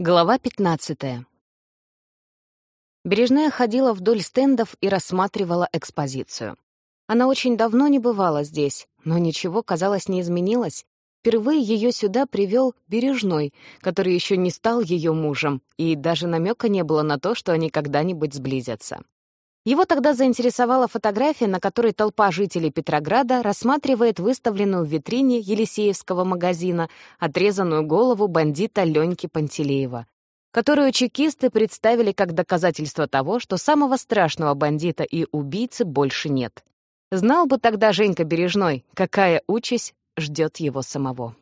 Глава 15. Бережная ходила вдоль стендов и рассматривала экспозицию. Она очень давно не бывала здесь, но ничего, казалось, не изменилось. Впервые ее сюда привел Бережной, который еще не стал ее мужем, и даже намека не было на то, что они когда-нибудь сблизятся. Его тогда заинтересовала фотография, на которой толпа жителей Петрограда рассматривает выставленную в витрине Елисеевского магазина отрезанную голову бандита Леньки Пантелеева, которую чекисты представили как доказательство того, что самого страшного бандита и убийцы больше нет. Знал бы тогда Женька Бережной, какая участь ждет его самого.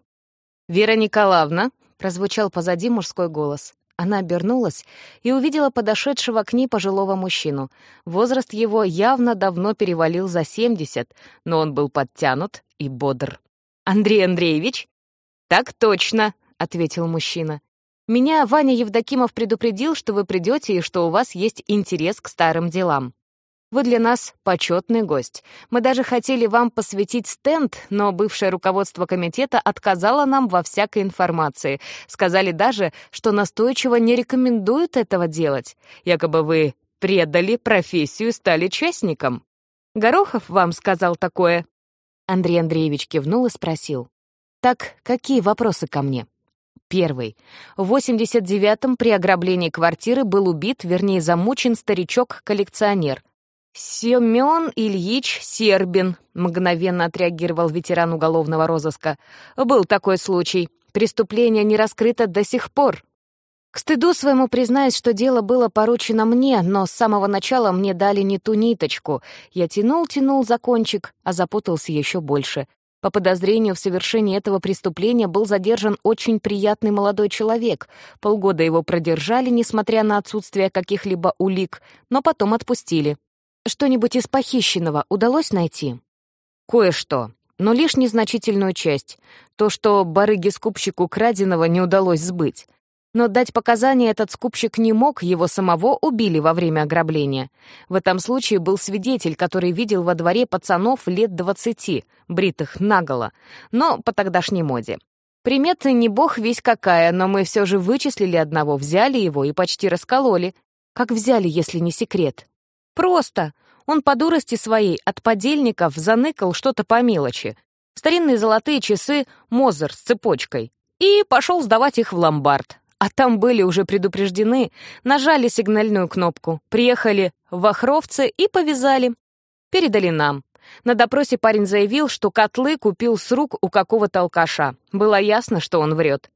«Вера Николаевна», — прозвучал позади мужской голос, она обернулась и увидела подошедшего к ней пожилого мужчину. Возраст его явно давно перевалил за 70, но он был подтянут и бодр. «Андрей Андреевич?» «Так точно», — ответил мужчина. «Меня Ваня Евдокимов предупредил, что вы придете и что у вас есть интерес к старым делам. Вы для нас почетный гость. Мы даже хотели вам посвятить стенд, но бывшее руководство комитета отказало нам во всякой информации. Сказали даже, что настойчиво не рекомендуют этого делать. Якобы вы предали профессию, стали частником. Горохов вам сказал такое?» Андрей Андреевич кивнул и спросил. «Так, какие вопросы ко мне?» Первый. В 89-м при ограблении квартиры был убит, вернее, замучен старичок-коллекционер. «Семен Ильич Сербин», — мгновенно отреагировал ветеран уголовного розыска. «Был такой случай. Преступление не раскрыто до сих пор». К стыду своему признаюсь, что дело было поручено мне, но с самого начала мне дали не ту ниточку. Я тянул-тянул за кончик, а запутался еще больше. По подозрению в совершении этого преступления был задержан очень приятный молодой человек. Полгода его продержали, несмотря на отсутствие каких-либо улик, но потом отпустили. Что-нибудь из похищенного удалось найти? Кое-что, но лишь незначительную часть. То, что барыге-скупщику краденого не удалось сбыть. Но дать показания этот скупщик не мог, его самого убили во время ограбления. В этом случае был свидетель, который видел во дворе пацанов лет двадцати, бритых наголо, но по тогдашней моде. Приметы не бог весь какая, но мы все же вычислили одного, взяли его и почти раскололи. Как взяли, если не секрет? Просто. Он по дурости своей от подельников заныкал что-то по мелочи. Старинные золотые часы Мозер с цепочкой. И пошел сдавать их в ломбард. А там были уже предупреждены, нажали сигнальную кнопку, приехали в Охровцы и повязали. Передали нам. На допросе парень заявил, что котлы купил с рук у какого-то алкаша. Было ясно, что он врет.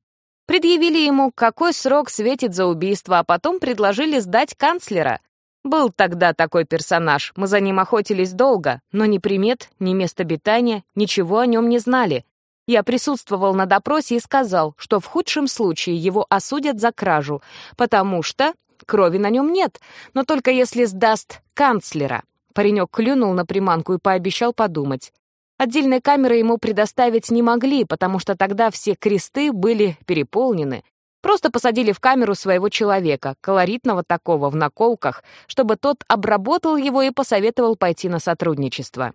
Предъявили ему, какой срок светит за убийство, а потом предложили сдать канцлера. Был тогда такой персонаж, мы за ним охотились долго, но ни примет, ни места обитания, ничего о нем не знали. Я присутствовал на допросе и сказал, что в худшем случае его осудят за кражу, потому что крови на нем нет, но только если сдаст канцлера. Паренек клюнул на приманку и пообещал подумать. Отдельной камеры ему предоставить не могли, потому что тогда все кресты были переполнены, Просто посадили в камеру своего человека, колоритного такого, в наколках, чтобы тот обработал его и посоветовал пойти на сотрудничество.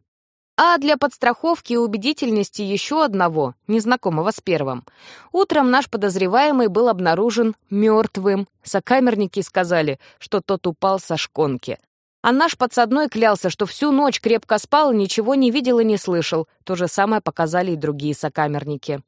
А для подстраховки и убедительности еще одного, незнакомого с первым. Утром наш подозреваемый был обнаружен мертвым. Сокамерники сказали, что тот упал со шконки. А наш подсадной клялся, что всю ночь крепко спал, ничего не видел и не слышал. То же самое показали и другие сокамерники.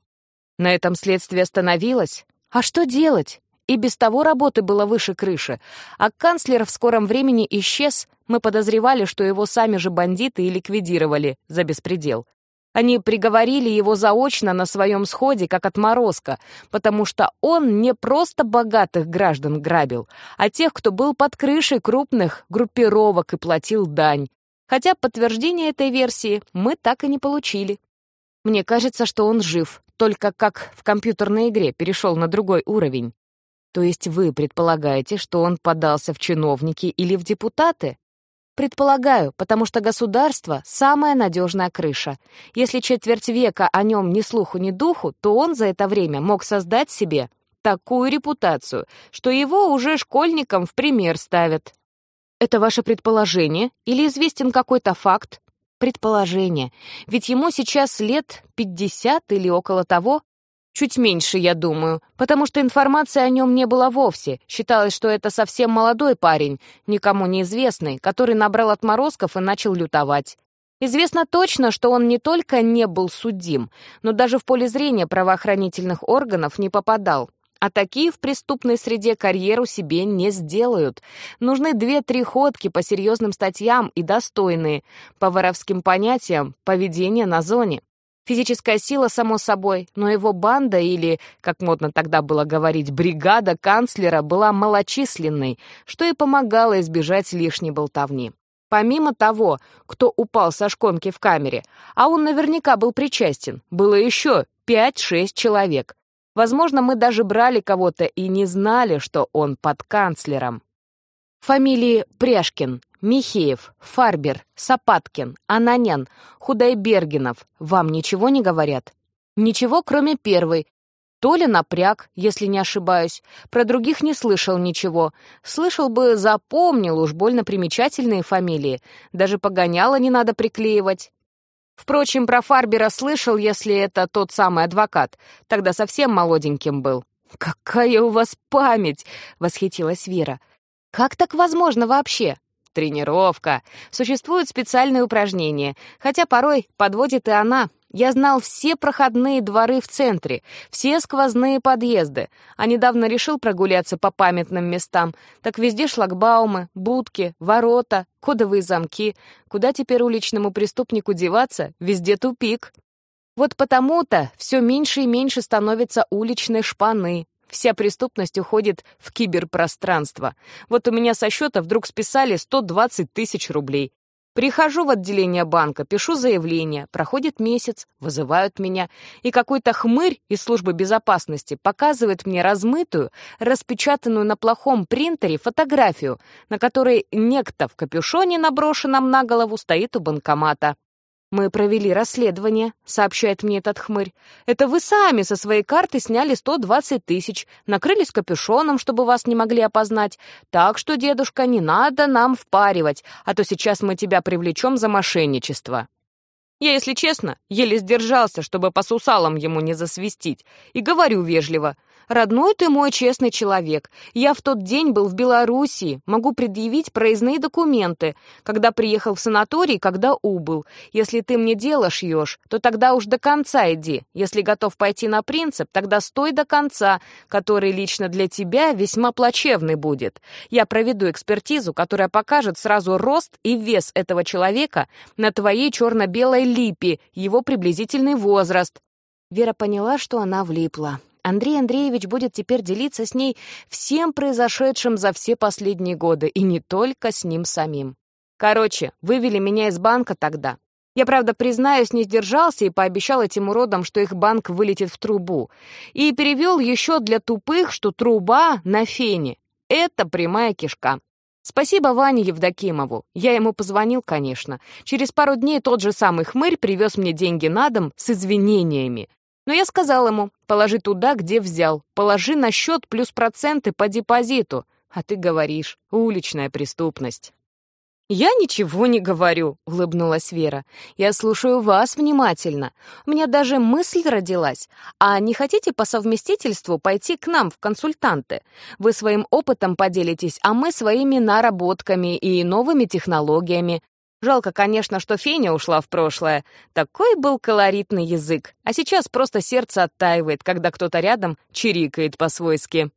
На этом следствие остановилось. А что делать? И без того работы было выше крыши. А канцлер в скором времени исчез. Мы подозревали, что его сами же бандиты и ликвидировали за беспредел. Они приговорили его заочно на своем сходе, как отморозка, потому что он не просто богатых граждан грабил, а тех, кто был под крышей крупных группировок и платил дань. Хотя подтверждение этой версии мы так и не получили. Мне кажется, что он жив, только как в компьютерной игре перешел на другой уровень. То есть вы предполагаете, что он подался в чиновники или в депутаты? Предполагаю, потому что государство — самая надежная крыша. Если четверть века о нем ни слуху, ни духу, то он за это время мог создать себе такую репутацию, что его уже школьникам в пример ставят. Это ваше предположение или известен какой-то факт? Предположение. Ведь ему сейчас лет пятьдесят или около того. Чуть меньше, я думаю, потому что информации о нем не было вовсе. Считалось, что это совсем молодой парень, никому неизвестный, который набрал отморозков и начал лютовать. Известно точно, что он не только не был судим, но даже в поле зрения правоохранительных органов не попадал. А такие в преступной среде карьеру себе не сделают. Нужны две-три ходки по серьезным статьям и достойные, по воровским понятиям, поведение на зоне. Физическая сила, само собой, но его банда или, как модно тогда было говорить, бригада канцлера была малочисленной, что и помогало избежать лишней болтовни. Помимо того, кто упал со шконки в камере, а он наверняка был причастен, было еще 5-6 человек. Возможно, мы даже брали кого-то и не знали, что он под канцлером. Фамилии Пряшкин, Михеев, Фарбер, Сапаткин, Ананян, Худайбергенов вам ничего не говорят? Ничего, кроме первой. Толя напряг, если не ошибаюсь. Про других не слышал ничего. Слышал бы, запомнил уж больно примечательные фамилии. Даже погоняло не надо приклеивать. Впрочем, про Фарбера слышал, если это тот самый адвокат. Тогда совсем молоденьким был. «Какая у вас память!» — восхитилась Вера. «Как так возможно вообще?» Тренировка. Существуют специальные упражнения, хотя порой подводит и она. Я знал все проходные дворы в центре, все сквозные подъезды, а недавно решил прогуляться по памятным местам. Так везде шлагбаумы, будки, ворота, кодовые замки. Куда теперь уличному преступнику деваться? Везде тупик. Вот потому-то все меньше и меньше становится уличной шпаны, Вся преступность уходит в киберпространство. Вот у меня со счета вдруг списали 120 тысяч рублей. Прихожу в отделение банка, пишу заявление, проходит месяц, вызывают меня, и какой-то хмырь из службы безопасности показывает мне размытую, распечатанную на плохом принтере фотографию, на которой некто в капюшоне, наброшенном на голову, стоит у банкомата. «Мы провели расследование», — сообщает мне этот хмырь. «Это вы сами со своей карты сняли 120 тысяч, накрылись капюшоном, чтобы вас не могли опознать. Так что, дедушка, не надо нам впаривать, а то сейчас мы тебя привлечем за мошенничество». Я, если честно, еле сдержался, чтобы по сусалам ему не засвистить, и говорю вежливо — «Родной ты мой честный человек. Я в тот день был в Белоруссии, могу предъявить проездные документы, когда приехал в санаторий, когда убыл. Если ты мне дело шьешь, то тогда уж до конца иди. Если готов пойти на принцип, тогда стой до конца, который лично для тебя весьма плачевный будет. Я проведу экспертизу, которая покажет сразу рост и вес этого человека на твоей черно-белой липе, его приблизительный возраст». Вера поняла, что она влипла. Андрей Андреевич будет теперь делиться с ней всем произошедшим за все последние годы, и не только с ним самим. Короче, вывели меня из банка тогда. Я, правда, признаюсь, не сдержался и пообещал этим уродам, что их банк вылетит в трубу. И перевел еще для тупых, что труба на фене. Это прямая кишка. Спасибо Ване Евдокимову. Я ему позвонил, конечно. Через пару дней тот же самый хмырь привез мне деньги на дом с извинениями. Но я сказал ему, положи туда, где взял, положи на счет плюс проценты по депозиту. А ты говоришь, уличная преступность. «Я ничего не говорю», — улыбнулась Вера. «Я слушаю вас внимательно. У меня даже мысль родилась. А не хотите по совместительству пойти к нам в консультанты? Вы своим опытом поделитесь, а мы своими наработками и новыми технологиями. Жалко, конечно, что Феня ушла в прошлое. Такой был колоритный язык. А сейчас просто сердце оттаивает, когда кто-то рядом чирикает по-свойски.